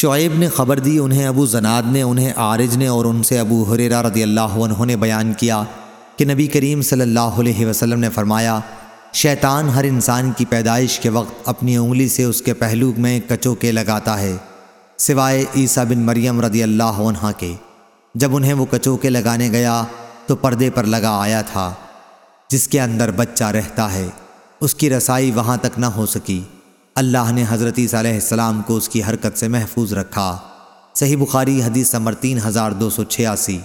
شعیب نے خبر دی، انہیں ابو زناد نے، انہیں عارج نے اور ان سے ابو حریرہ رضی اللہ عنہ نے بیان کیا کہ نبی کریم صلی اللہ علیہ وسلم نے فرمایا، شیطان ہر انسان کی پیدائش کے وقت اپنی انگلی سے اس کے پہلو میں کچو کے لگاتا ہے، سوائے عیسیٰ بن مریم رضی اللہ عنہ کے۔ جب انہیں وہ کچو کے لگانے گیا تو پردے پر لگا آیا تھا، جس کے اندر بچہ رہتا ہے، اس کی رسائی وہاں تک نہ ہو سکی۔ اللہ نے حضرت عیسیٰ علیہ السلام کو اس کی حرکت سے محفوظ رکھا۔ صحیح بخاری حدیث نمبر تین ہزار دو سو چھیاسی۔